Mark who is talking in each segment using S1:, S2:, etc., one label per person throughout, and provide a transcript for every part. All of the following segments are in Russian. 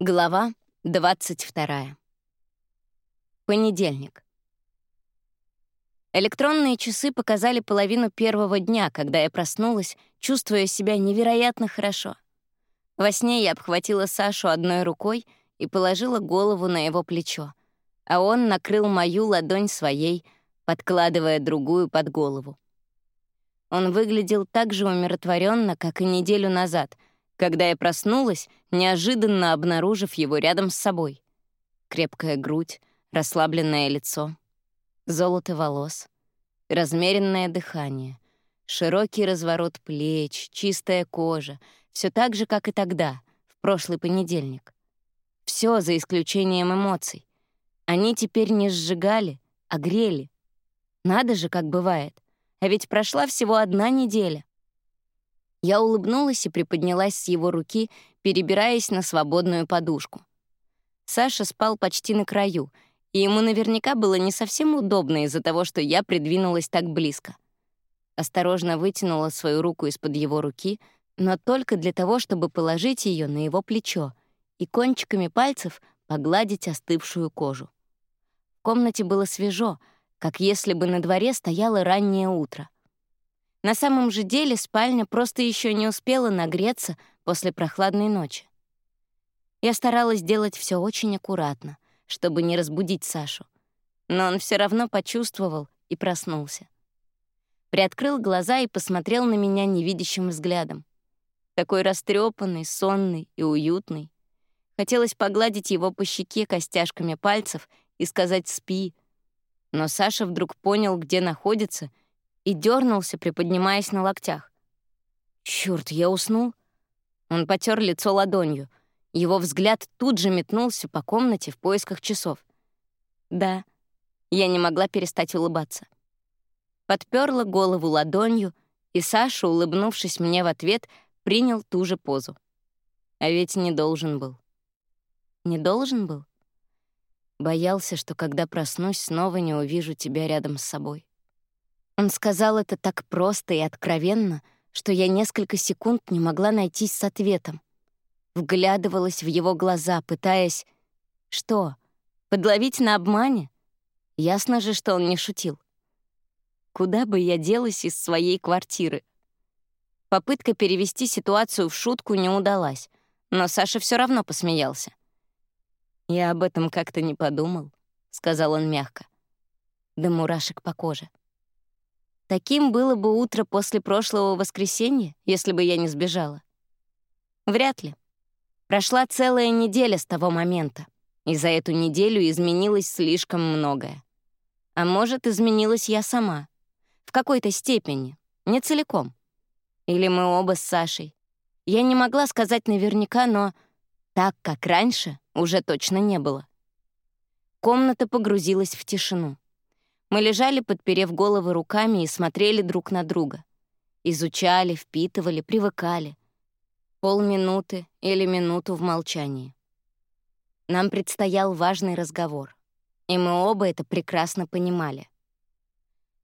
S1: Глава 22. Понедельник. Электронные часы показали половину первого дня, когда я проснулась, чувствуя себя невероятно хорошо. Во сне я обхватила Сашу одной рукой и положила голову на его плечо, а он накрыл мою ладонь своей, подкладывая другую под голову. Он выглядел так же умиротворенно, как и неделю назад — когда я проснулась, неожиданно обнаружив его рядом с собой. Крепкая грудь, расслабленное лицо, золото волос, размеренное дыхание, широкий разворот плеч, чистая кожа, все так же, как и тогда, в прошлый понедельник. Все за исключением эмоций. Они теперь не сжигали, а грели. Надо же, как бывает. А ведь прошла всего одна неделя. Я улыбнулась и приподнялась с его руки, перебираясь на свободную подушку. Саша спал почти на краю, и ему наверняка было не совсем удобно из-за того, что я придвинулась так близко. Осторожно вытянула свою руку из-под его руки, но только для того, чтобы положить ее на его плечо и кончиками пальцев погладить остывшую кожу. В комнате было свежо, как если бы на дворе стояло раннее утро — на самом же деле спальня просто еще не успела нагреться после прохладной ночи. Я старалась делать все очень аккуратно, чтобы не разбудить Сашу, но он все равно почувствовал и проснулся. Приоткрыл глаза и посмотрел на меня невидящим взглядом. Такой растрепанный, сонный и уютный. Хотелось погладить его по щеке костяшками пальцев и сказать «спи». Но Саша вдруг понял, где находится — и дернулся, приподнимаясь на локтях. Черт, я уснул? Он потер лицо ладонью. Его взгляд тут же метнулся по комнате в поисках часов. Да, я не могла перестать улыбаться. Подперла голову ладонью, и Саша, улыбнувшись мне в ответ, принял ту же позу. А ведь не должен был. Не должен был? Боялся, что когда проснусь, снова не увижу тебя рядом с собой. Он сказал это так просто и откровенно, что я несколько секунд не могла найтись с ответом. Вглядывалась в его глаза, пытаясь... Что, подловить на обмане? Ясно же, что он не шутил. Куда бы я делась из своей квартиры? Попытка перевести ситуацию в шутку не удалась, но Саша все равно посмеялся. «Я об этом как-то не подумал», — сказал он мягко. До мурашек по коже. Таким было бы утро после прошлого воскресенья, если бы я не сбежала. Вряд ли. Прошла целая неделя с того момента, и за эту неделю изменилось слишком многое. А может, изменилась я сама. В какой-то степени, не целиком. Или мы оба с Сашей. Я не могла сказать наверняка, но так, как раньше, уже точно не было. Комната погрузилась в тишину. Мы лежали, подперев головы руками, и смотрели друг на друга. Изучали, впитывали, привыкали. Полминуты или минуту в молчании. Нам предстоял важный разговор, и мы оба это прекрасно понимали.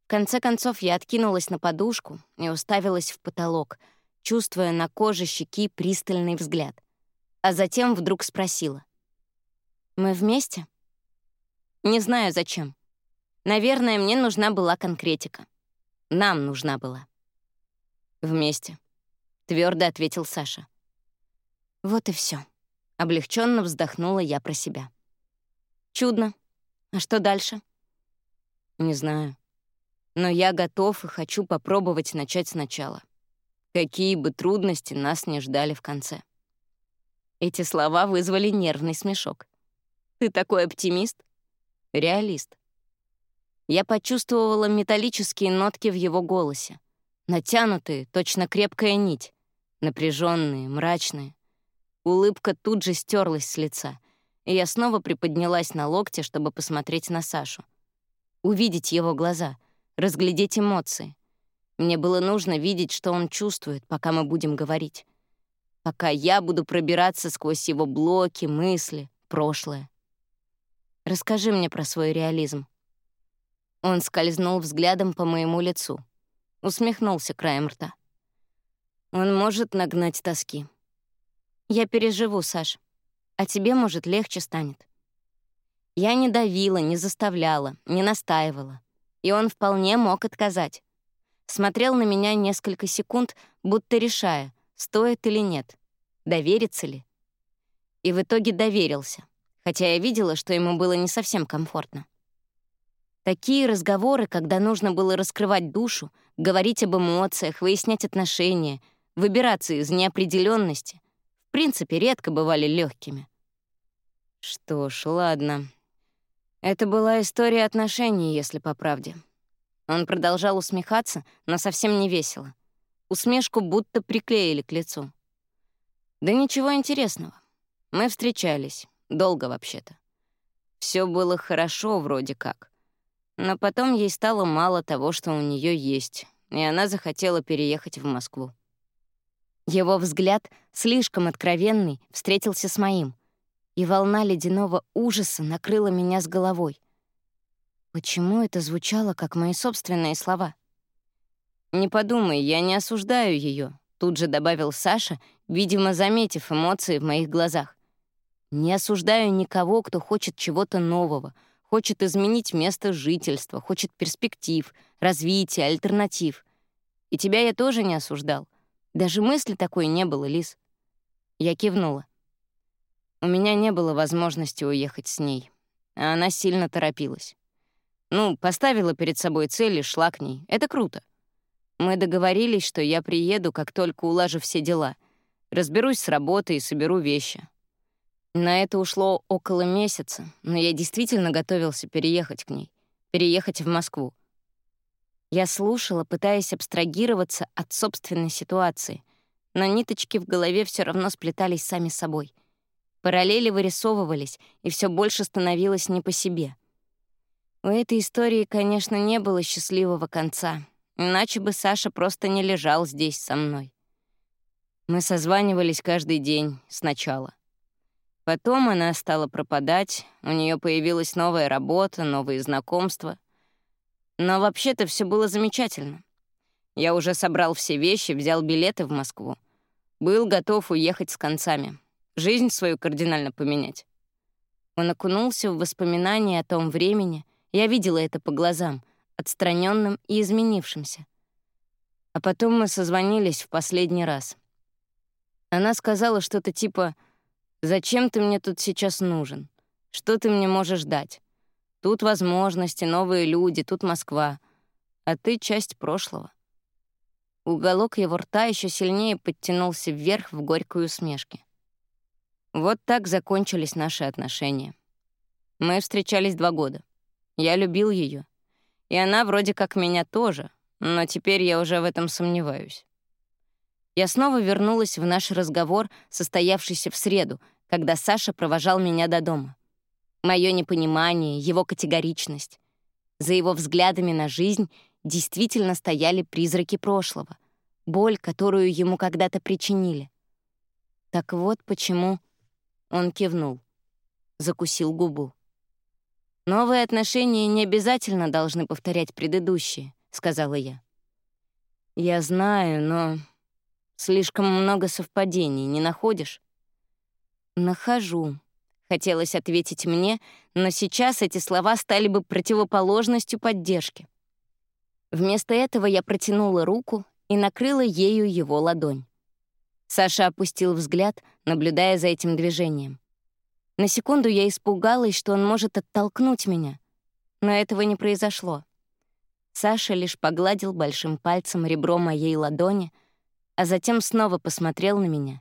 S1: В конце концов я откинулась на подушку и уставилась в потолок, чувствуя на коже щеки пристальный взгляд, а затем вдруг спросила. «Мы вместе?» «Не знаю, зачем. Наверное, мне нужна была конкретика. Нам нужна была. Вместе, твердо ответил Саша. Вот и все. Облегченно вздохнула я про себя. Чудно. А что дальше? Не знаю. Но я готов и хочу попробовать начать сначала. Какие бы трудности нас не ждали в конце. Эти слова вызвали нервный смешок. Ты такой оптимист? Реалист. Я почувствовала металлические нотки в его голосе. Натянутые, точно крепкая нить. Напряженные, мрачные. Улыбка тут же стерлась с лица, и я снова приподнялась на локте, чтобы посмотреть на Сашу. Увидеть его глаза, разглядеть эмоции. Мне было нужно видеть, что он чувствует, пока мы будем говорить. Пока я буду пробираться сквозь его блоки, мысли, прошлое. Расскажи мне про свой реализм. Он скользнул взглядом по моему лицу. Усмехнулся краем рта. Он может нагнать тоски. Я переживу, Саш. а тебе, может, легче станет. Я не давила, не заставляла, не настаивала. И он вполне мог отказать. Смотрел на меня несколько секунд, будто решая, стоит или нет, довериться ли. И в итоге доверился, хотя я видела, что ему было не совсем комфортно. Такие разговоры, когда нужно было раскрывать душу, говорить об эмоциях, выяснять отношения, выбираться из неопределенности, в принципе, редко бывали легкими. Что ж, ладно. Это была история отношений, если по правде. Он продолжал усмехаться, но совсем не весело. Усмешку будто приклеили к лицу. Да ничего интересного. Мы встречались. Долго вообще-то. Все было хорошо вроде как. Но потом ей стало мало того, что у нее есть, и она захотела переехать в Москву. Его взгляд, слишком откровенный, встретился с моим, и волна ледяного ужаса накрыла меня с головой. Почему это звучало, как мои собственные слова? «Не подумай, я не осуждаю ее, тут же добавил Саша, видимо, заметив эмоции в моих глазах. «Не осуждаю никого, кто хочет чего-то нового, хочет изменить место жительства, хочет перспектив, развития, альтернатив. И тебя я тоже не осуждал. Даже мысли такой не было, Лис. Я кивнула. У меня не было возможности уехать с ней, а она сильно торопилась. Ну, поставила перед собой цель и шла к ней. Это круто. Мы договорились, что я приеду, как только улажу все дела. Разберусь с работой и соберу вещи. На это ушло около месяца, но я действительно готовился переехать к ней, переехать в Москву. Я слушала, пытаясь абстрагироваться от собственной ситуации, но ниточки в голове все равно сплетались сами собой. Параллели вырисовывались, и все больше становилось не по себе. У этой истории, конечно, не было счастливого конца, иначе бы Саша просто не лежал здесь со мной. Мы созванивались каждый день сначала — Потом она стала пропадать, у нее появилась новая работа, новые знакомства. Но вообще-то все было замечательно. Я уже собрал все вещи, взял билеты в Москву. Был готов уехать с концами. Жизнь свою кардинально поменять. Он окунулся в воспоминания о том времени. Я видела это по глазам, отстраненным и изменившимся. А потом мы созвонились в последний раз. Она сказала что-то типа Зачем ты мне тут сейчас нужен? Что ты мне можешь дать? Тут возможности, новые люди, тут Москва. А ты — часть прошлого. Уголок его рта еще сильнее подтянулся вверх в горькую усмешке. Вот так закончились наши отношения. Мы встречались два года. Я любил ее, И она вроде как меня тоже, но теперь я уже в этом сомневаюсь. Я снова вернулась в наш разговор, состоявшийся в среду, когда Саша провожал меня до дома. Мое непонимание, его категоричность. За его взглядами на жизнь действительно стояли призраки прошлого, боль, которую ему когда-то причинили. Так вот почему он кивнул, закусил губу. «Новые отношения не обязательно должны повторять предыдущие», — сказала я. «Я знаю, но слишком много совпадений, не находишь?» «Нахожу», — хотелось ответить мне, но сейчас эти слова стали бы противоположностью поддержки. Вместо этого я протянула руку и накрыла ею его ладонь. Саша опустил взгляд, наблюдая за этим движением. На секунду я испугалась, что он может оттолкнуть меня, но этого не произошло. Саша лишь погладил большим пальцем ребро моей ладони, а затем снова посмотрел на меня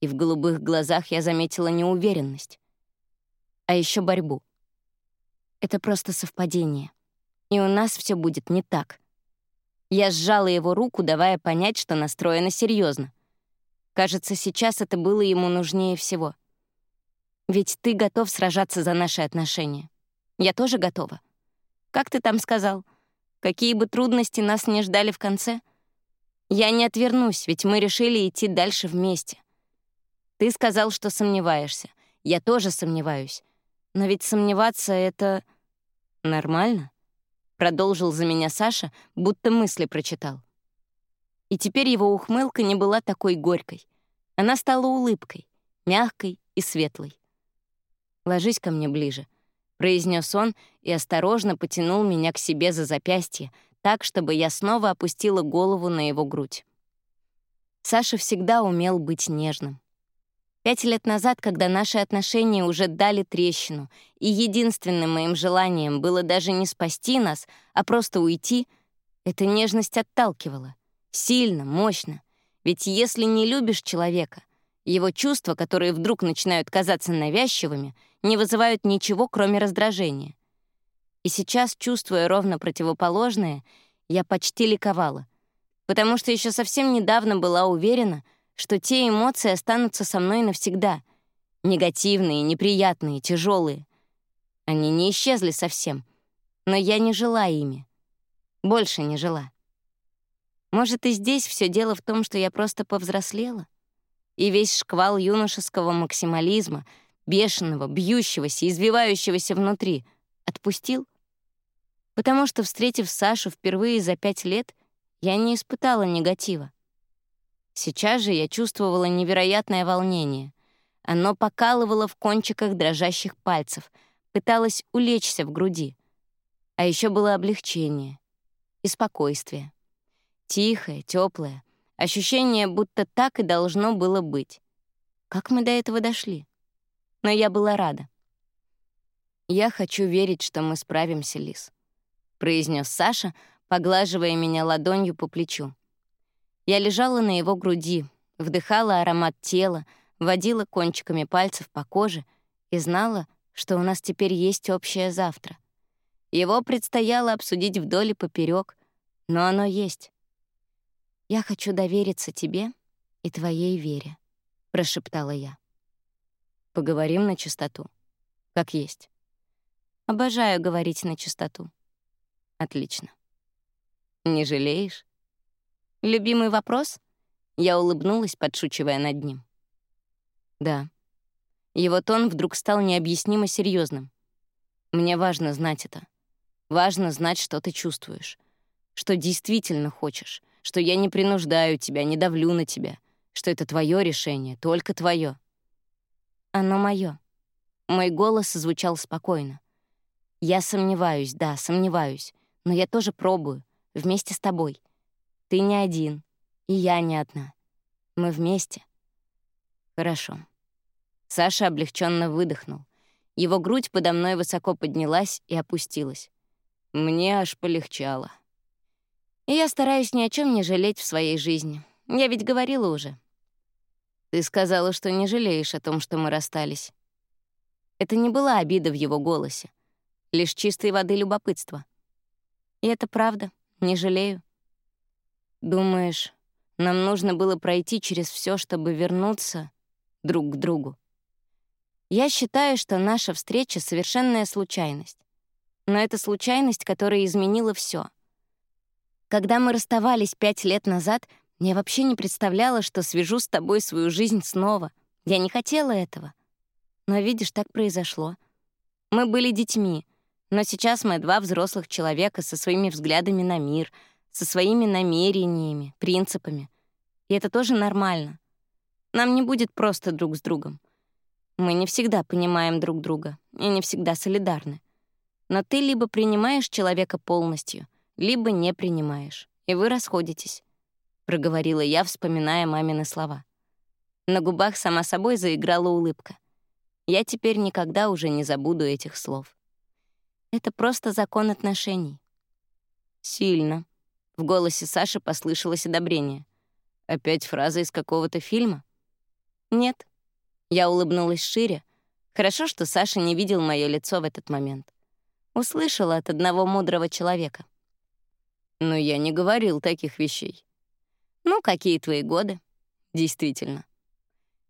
S1: и в голубых глазах я заметила неуверенность. А еще борьбу. Это просто совпадение. И у нас все будет не так. Я сжала его руку, давая понять, что настроена серьезно. Кажется, сейчас это было ему нужнее всего. Ведь ты готов сражаться за наши отношения. Я тоже готова. Как ты там сказал? Какие бы трудности нас не ждали в конце? Я не отвернусь, ведь мы решили идти дальше вместе. Ты сказал, что сомневаешься. Я тоже сомневаюсь. Но ведь сомневаться — это... нормально? Продолжил за меня Саша, будто мысли прочитал. И теперь его ухмылка не была такой горькой. Она стала улыбкой, мягкой и светлой. «Ложись ко мне ближе», — произнес он и осторожно потянул меня к себе за запястье, так, чтобы я снова опустила голову на его грудь. Саша всегда умел быть нежным. Пять лет назад, когда наши отношения уже дали трещину, и единственным моим желанием было даже не спасти нас, а просто уйти, эта нежность отталкивала. Сильно, мощно. Ведь если не любишь человека, его чувства, которые вдруг начинают казаться навязчивыми, не вызывают ничего, кроме раздражения. И сейчас, чувствуя ровно противоположное, я почти ликовала, потому что еще совсем недавно была уверена, что те эмоции останутся со мной навсегда. Негативные, неприятные, тяжелые. Они не исчезли совсем, но я не жила ими. Больше не жила. Может, и здесь все дело в том, что я просто повзрослела? И весь шквал юношеского максимализма, бешеного, бьющегося, извивающегося внутри, отпустил? Потому что, встретив Сашу впервые за пять лет, я не испытала негатива. Сейчас же я чувствовала невероятное волнение. Оно покалывало в кончиках дрожащих пальцев, пыталось улечься в груди. А еще было облегчение и спокойствие. Тихое, теплое, ощущение, будто так и должно было быть. Как мы до этого дошли? Но я была рада. «Я хочу верить, что мы справимся, Лис», — произнес Саша, поглаживая меня ладонью по плечу. Я лежала на его груди, вдыхала аромат тела, водила кончиками пальцев по коже и знала, что у нас теперь есть общее завтра. Его предстояло обсудить вдоль и поперек, но оно есть. «Я хочу довериться тебе и твоей вере», — прошептала я. «Поговорим на чистоту. Как есть». «Обожаю говорить на чистоту». «Отлично». «Не жалеешь?» «Любимый вопрос?» Я улыбнулась, подшучивая над ним. «Да». Его тон вдруг стал необъяснимо серьезным. «Мне важно знать это. Важно знать, что ты чувствуешь, что действительно хочешь, что я не принуждаю тебя, не давлю на тебя, что это твое решение, только твое. Оно мое. Мой голос звучал спокойно. Я сомневаюсь, да, сомневаюсь, но я тоже пробую, вместе с тобой. Ты не один, и я не одна. Мы вместе. Хорошо. Саша облегченно выдохнул. Его грудь подо мной высоко поднялась и опустилась. Мне аж полегчало. И я стараюсь ни о чем не жалеть в своей жизни. Я ведь говорила уже. Ты сказала, что не жалеешь о том, что мы расстались. Это не была обида в его голосе, лишь чистой воды любопытство. И это правда, не жалею. Думаешь, нам нужно было пройти через все, чтобы вернуться друг к другу? Я считаю, что наша встреча — совершенная случайность. Но это случайность, которая изменила все. Когда мы расставались пять лет назад, я вообще не представляла, что свяжу с тобой свою жизнь снова. Я не хотела этого. Но, видишь, так произошло. Мы были детьми, но сейчас мы два взрослых человека со своими взглядами на мир — со своими намерениями, принципами. И это тоже нормально. Нам не будет просто друг с другом. Мы не всегда понимаем друг друга и не всегда солидарны. Но ты либо принимаешь человека полностью, либо не принимаешь, и вы расходитесь», — проговорила я, вспоминая мамины слова. На губах сама собой заиграла улыбка. Я теперь никогда уже не забуду этих слов. Это просто закон отношений. Сильно, в голосе Саши послышалось одобрение. Опять фраза из какого-то фильма? Нет. Я улыбнулась шире. Хорошо, что Саша не видел мое лицо в этот момент. Услышала от одного мудрого человека. Но я не говорил таких вещей. Ну, какие твои годы? Действительно.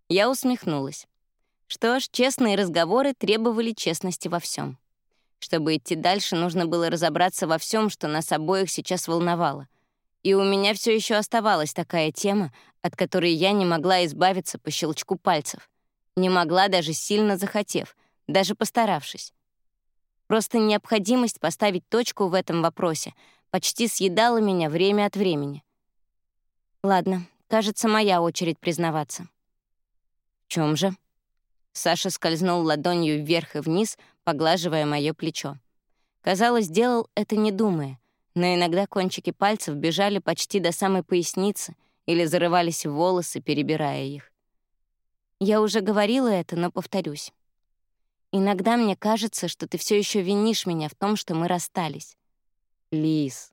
S1: Я усмехнулась. Что ж, честные разговоры требовали честности во всем. Чтобы идти дальше, нужно было разобраться во всем, что нас обоих сейчас волновало. И у меня все еще оставалась такая тема, от которой я не могла избавиться по щелчку пальцев. Не могла даже сильно захотев, даже постаравшись. Просто необходимость поставить точку в этом вопросе почти съедала меня время от времени. Ладно, кажется, моя очередь признаваться. В чем же? Саша скользнул ладонью вверх и вниз, поглаживая мое плечо. Казалось, делал это не думая, но иногда кончики пальцев бежали почти до самой поясницы или зарывались в волосы, перебирая их. Я уже говорила это, но повторюсь. Иногда мне кажется, что ты все еще винишь меня в том, что мы расстались. Лис.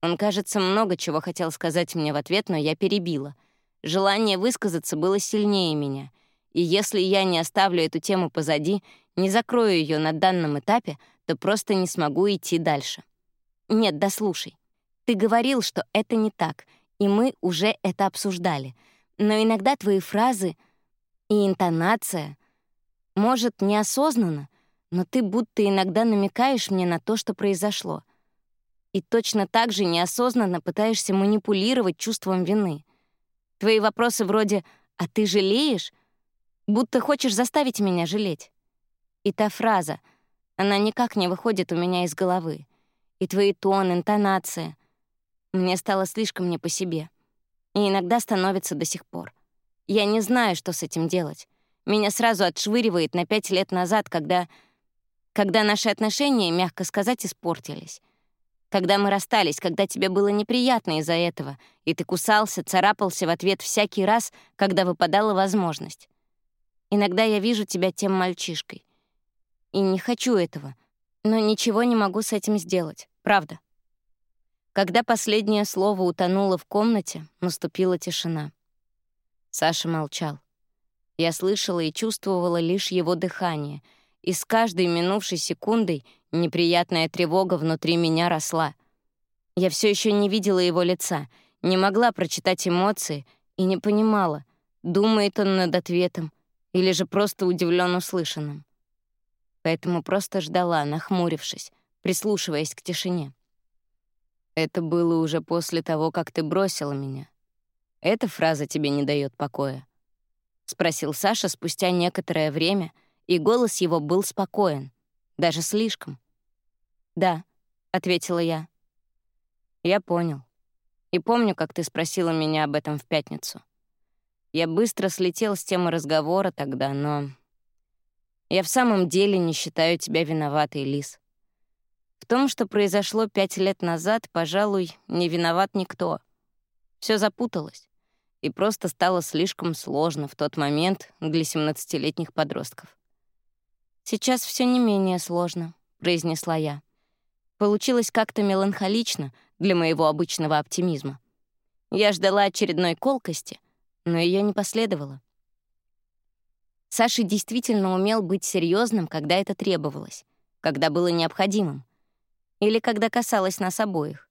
S1: Он, кажется, много чего хотел сказать мне в ответ, но я перебила. Желание высказаться было сильнее меня. И если я не оставлю эту тему позади, не закрою ее на данном этапе, то просто не смогу идти дальше. Нет, да слушай. Ты говорил, что это не так, и мы уже это обсуждали. Но иногда твои фразы и интонация — может, неосознанно, но ты будто иногда намекаешь мне на то, что произошло. И точно так же неосознанно пытаешься манипулировать чувством вины. Твои вопросы вроде «А ты жалеешь?» будто хочешь заставить меня жалеть. И та фраза, она никак не выходит у меня из головы. И твои тон, интонация. Мне стало слишком не по себе. И иногда становится до сих пор. Я не знаю, что с этим делать. Меня сразу отшвыривает на пять лет назад, когда... Когда наши отношения, мягко сказать, испортились. Когда мы расстались, когда тебе было неприятно из-за этого, и ты кусался, царапался в ответ всякий раз, когда выпадала возможность. Иногда я вижу тебя тем мальчишкой. И не хочу этого, но ничего не могу с этим сделать, правда. Когда последнее слово утонуло в комнате, наступила тишина. Саша молчал. Я слышала и чувствовала лишь его дыхание, и с каждой минувшей секундой неприятная тревога внутри меня росла. Я все еще не видела его лица, не могла прочитать эмоции и не понимала, думает он над ответом или же просто удивлен услышанным. Поэтому просто ждала, нахмурившись, прислушиваясь к тишине. Это было уже после того, как ты бросила меня. Эта фраза тебе не дает покоя. — спросил Саша спустя некоторое время, и голос его был спокоен, даже слишком. «Да», — ответила я. «Я понял. И помню, как ты спросила меня об этом в пятницу. Я быстро слетел с темы разговора тогда, но... Я в самом деле не считаю тебя виноватой, Лис. В том, что произошло пять лет назад, пожалуй, не виноват никто. Все запуталось и просто стало слишком сложно в тот момент для 17-летних подростков. «Сейчас все не менее сложно», — произнесла я. Получилось как-то меланхолично для моего обычного оптимизма. Я ждала очередной колкости, но ее не последовало. Саша действительно умел быть серьезным, когда это требовалось, когда было необходимым, или когда касалось нас обоих.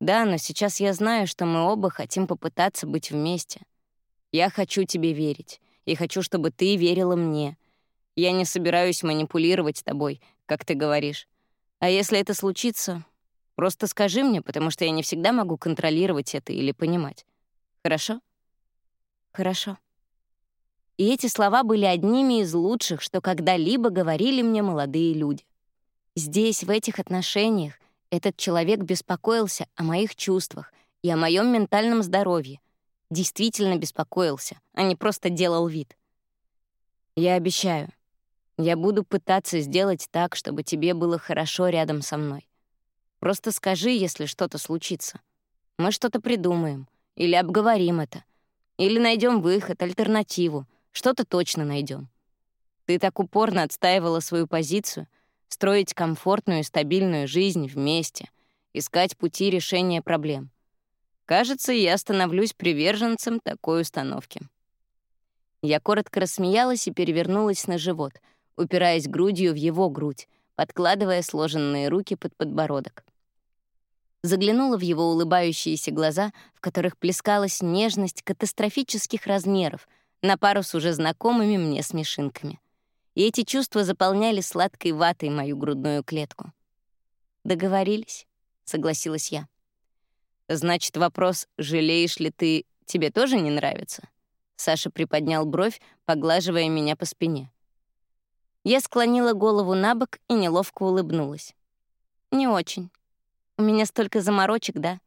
S1: Да, но сейчас я знаю, что мы оба хотим попытаться быть вместе. Я хочу тебе верить, и хочу, чтобы ты верила мне. Я не собираюсь манипулировать тобой, как ты говоришь. А если это случится, просто скажи мне, потому что я не всегда могу контролировать это или понимать. Хорошо? Хорошо. И эти слова были одними из лучших, что когда-либо говорили мне молодые люди. Здесь, в этих отношениях, этот человек беспокоился о моих чувствах и о моем ментальном здоровье. Действительно беспокоился, а не просто делал вид. Я обещаю, я буду пытаться сделать так, чтобы тебе было хорошо рядом со мной. Просто скажи, если что-то случится. Мы что-то придумаем, или обговорим это, или найдем выход, альтернативу, что-то точно найдем. Ты так упорно отстаивала свою позицию — строить комфортную и стабильную жизнь вместе, искать пути решения проблем. Кажется, я становлюсь приверженцем такой установки. Я коротко рассмеялась и перевернулась на живот, упираясь грудью в его грудь, подкладывая сложенные руки под подбородок. Заглянула в его улыбающиеся глаза, в которых плескалась нежность катастрофических размеров, на пару с уже знакомыми мне смешинками и эти чувства заполняли сладкой ватой мою грудную клетку. «Договорились», — согласилась я. «Значит, вопрос, жалеешь ли ты, тебе тоже не нравится?» Саша приподнял бровь, поглаживая меня по спине. Я склонила голову на бок и неловко улыбнулась. «Не очень. У меня столько заморочек, да?»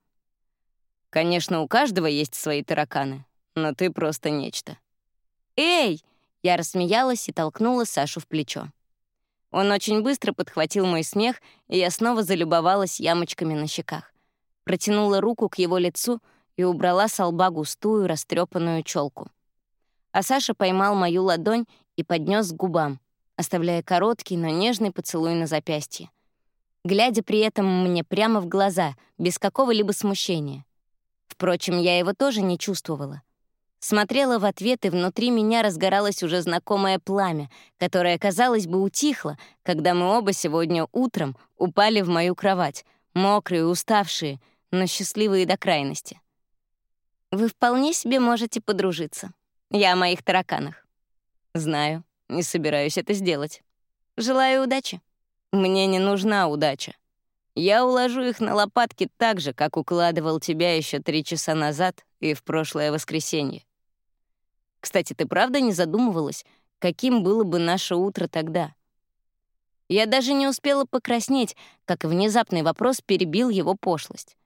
S1: «Конечно, у каждого есть свои тараканы, но ты просто нечто». «Эй!» Я рассмеялась и толкнула Сашу в плечо. Он очень быстро подхватил мой смех, и я снова залюбовалась ямочками на щеках. Протянула руку к его лицу и убрала с лба густую, растрепанную челку. А Саша поймал мою ладонь и поднес к губам, оставляя короткий, но нежный поцелуй на запястье. Глядя при этом мне прямо в глаза, без какого-либо смущения. Впрочем, я его тоже не чувствовала. Смотрела в ответ, и внутри меня разгоралось уже знакомое пламя, которое, казалось бы, утихло, когда мы оба сегодня утром упали в мою кровать, мокрые, уставшие, но счастливые до крайности. Вы вполне себе можете подружиться. Я о моих тараканах. Знаю, не собираюсь это сделать. Желаю удачи. Мне не нужна удача. Я уложу их на лопатки так же, как укладывал тебя еще три часа назад и в прошлое воскресенье. Кстати, ты правда не задумывалась, каким было бы наше утро тогда? Я даже не успела покраснеть, как внезапный вопрос перебил его пошлость.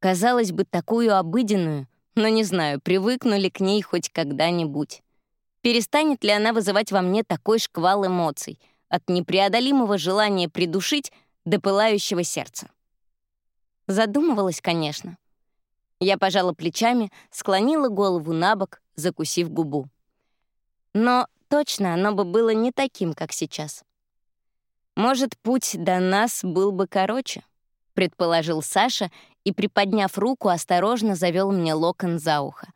S1: Казалось бы, такую обыденную, но не знаю, привыкнули к ней хоть когда-нибудь. Перестанет ли она вызывать во мне такой шквал эмоций, от непреодолимого желания придушить до пылающего сердца? Задумывалась, конечно. Я пожала плечами, склонила голову на бок, закусив губу. Но точно оно бы было не таким, как сейчас. Может, путь до нас был бы короче, предположил Саша и, приподняв руку, осторожно завел мне локон за ухо.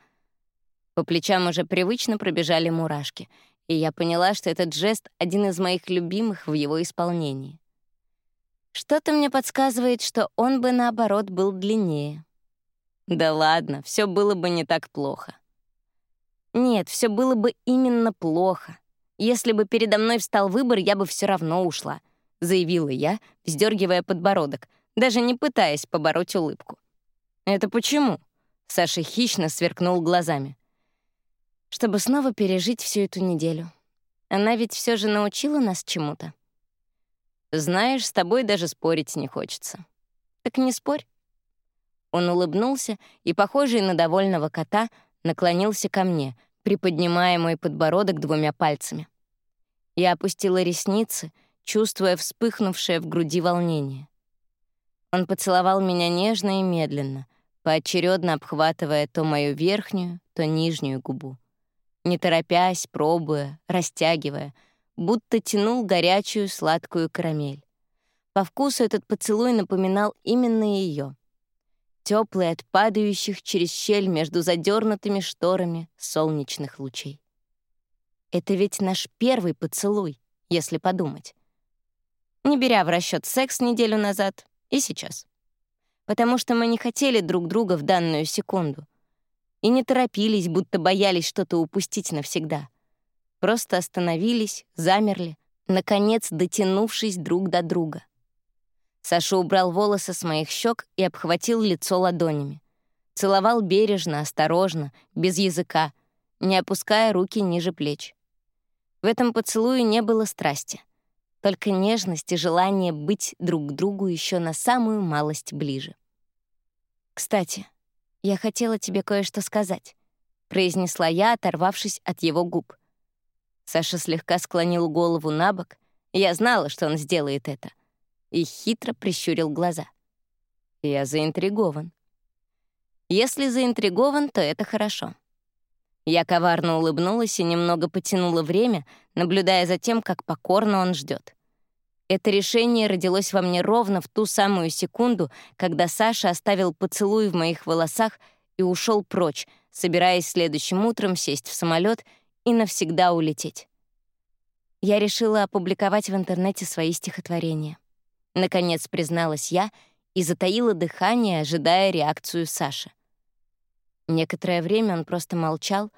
S1: По плечам уже привычно пробежали мурашки, и я поняла, что этот жест — один из моих любимых в его исполнении. Что-то мне подсказывает, что он бы, наоборот, был длиннее. Да ладно, все было бы не так плохо. Нет, все было бы именно плохо. Если бы передо мной встал выбор, я бы все равно ушла, заявила я, вздергивая подбородок — даже не пытаясь побороть улыбку. «Это почему?» — Саша хищно сверкнул глазами. «Чтобы снова пережить всю эту неделю. Она ведь все же научила нас чему-то». «Знаешь, с тобой даже спорить не хочется». «Так не спорь». Он улыбнулся и, похожий на довольного кота, наклонился ко мне, приподнимая мой подбородок двумя пальцами. Я опустила ресницы, чувствуя вспыхнувшее в груди волнение. Он поцеловал меня нежно и медленно, поочередно обхватывая то мою верхнюю, то нижнюю губу. Не торопясь, пробуя, растягивая, будто тянул горячую сладкую карамель. По вкусу этот поцелуй напоминал именно ее. Теплый от падающих через щель между задернутыми шторами солнечных лучей. Это ведь наш первый поцелуй, если подумать. Не беря в расчет секс неделю назад, и сейчас. Потому что мы не хотели друг друга в данную секунду. И не торопились, будто боялись что-то упустить навсегда. Просто остановились, замерли, наконец дотянувшись друг до друга. Саша убрал волосы с моих щек и обхватил лицо ладонями. Целовал бережно, осторожно, без языка, не опуская руки ниже плеч. В этом поцелуе не было страсти — только нежность и желание быть друг к другу еще на самую малость ближе. «Кстати, я хотела тебе кое-что сказать», — произнесла я, оторвавшись от его губ. Саша слегка склонил голову на бок, я знала, что он сделает это, и хитро прищурил глаза. Я заинтригован. Если заинтригован, то это хорошо. Я коварно улыбнулась и немного потянула время, наблюдая за тем, как покорно он ждет. Это решение родилось во мне ровно в ту самую секунду, когда Саша оставил поцелуй в моих волосах и ушел прочь, собираясь следующим утром сесть в самолет и навсегда улететь. Я решила опубликовать в интернете свои стихотворения. Наконец призналась я и затаила дыхание, ожидая реакцию Саши. Некоторое время он просто молчал,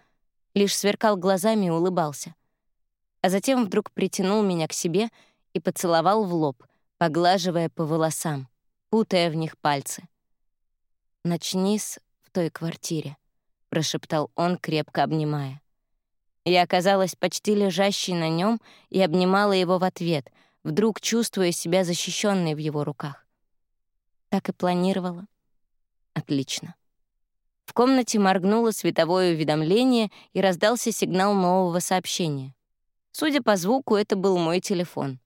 S1: лишь сверкал глазами и улыбался. А затем вдруг притянул меня к себе и поцеловал в лоб, поглаживая по волосам, путая в них пальцы. «Начни с в той квартире», — прошептал он, крепко обнимая. Я оказалась почти лежащей на нем и обнимала его в ответ, вдруг чувствуя себя защищенной в его руках. Так и планировала. Отлично. В комнате моргнуло световое уведомление и раздался сигнал нового сообщения. Судя по звуку, это был мой телефон.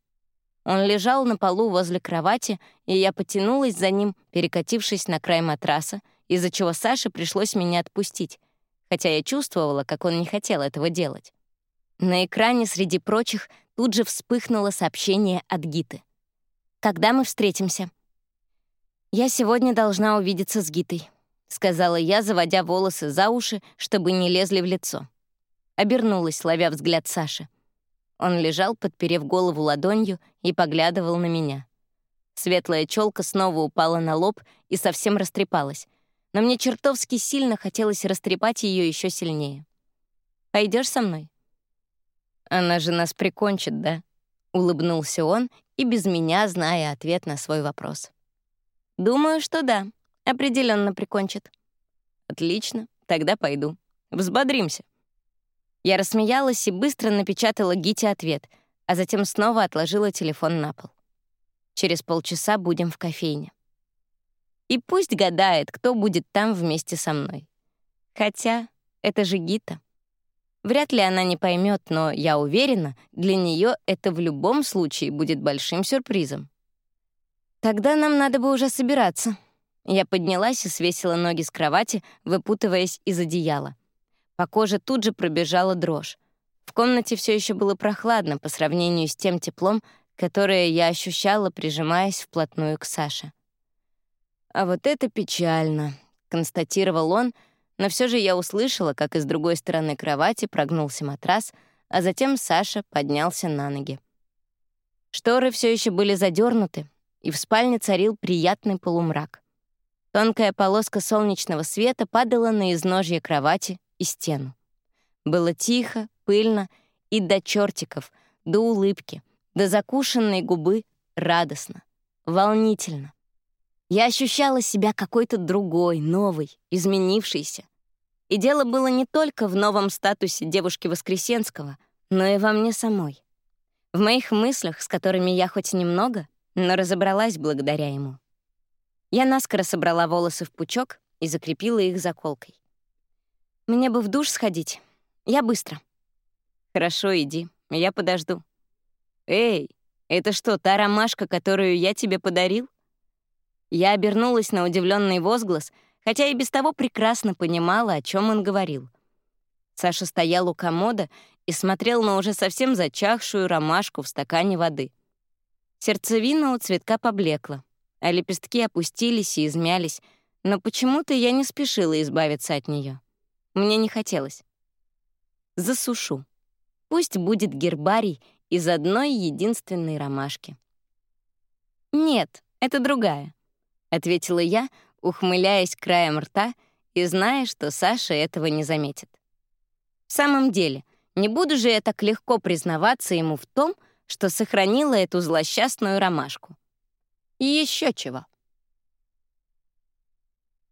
S1: Он лежал на полу возле кровати, и я потянулась за ним, перекатившись на край матраса, из-за чего Саше пришлось меня отпустить, хотя я чувствовала, как он не хотел этого делать. На экране среди прочих тут же вспыхнуло сообщение от Гиты. «Когда мы встретимся?» «Я сегодня должна увидеться с Гитой», — сказала я, заводя волосы за уши, чтобы не лезли в лицо. Обернулась, ловя взгляд Саши. Он лежал, подперев голову ладонью, и поглядывал на меня. Светлая челка снова упала на лоб и совсем растрепалась, но мне чертовски сильно хотелось растрепать ее еще сильнее. Пойдешь со мной? Она же нас прикончит, да? Улыбнулся он и без меня, зная ответ на свой вопрос. Думаю, что да. Определенно прикончит. Отлично, тогда пойду. Взбодримся. Я рассмеялась и быстро напечатала Гите ответ, а затем снова отложила телефон на пол. Через полчаса будем в кофейне. И пусть гадает, кто будет там вместе со мной. Хотя это же Гита. Вряд ли она не поймет, но я уверена, для нее это в любом случае будет большим сюрпризом. Тогда нам надо бы уже собираться. Я поднялась и свесила ноги с кровати, выпутываясь из одеяла. По коже тут же пробежала дрожь. В комнате все еще было прохладно по сравнению с тем теплом, которое я ощущала, прижимаясь вплотную к Саше. «А вот это печально», — констатировал он, но все же я услышала, как из другой стороны кровати прогнулся матрас, а затем Саша поднялся на ноги. Шторы все еще были задернуты, и в спальне царил приятный полумрак. Тонкая полоска солнечного света падала на изножье кровати и стену. Было тихо, пыльно и до чертиков, до улыбки, до закушенной губы радостно, волнительно. Я ощущала себя какой-то другой, новой, изменившейся. И дело было не только в новом статусе девушки Воскресенского, но и во мне самой. В моих мыслях, с которыми я хоть немного, но разобралась благодаря ему. Я наскоро собрала волосы в пучок и закрепила их заколкой. Мне бы в душ сходить. Я быстро. Хорошо, иди. Я подожду. Эй, это что, та ромашка, которую я тебе подарил? Я обернулась на удивленный возглас, хотя и без того прекрасно понимала, о чем он говорил. Саша стоял у комода и смотрел на уже совсем зачахшую ромашку в стакане воды. Сердцевина у цветка поблекла, а лепестки опустились и измялись, но почему-то я не спешила избавиться от нее. Мне не хотелось. Засушу. Пусть будет гербарий из одной единственной ромашки. «Нет, это другая», — ответила я, ухмыляясь краем рта и зная, что Саша этого не заметит. В самом деле, не буду же я так легко признаваться ему в том, что сохранила эту злосчастную ромашку. И еще чего.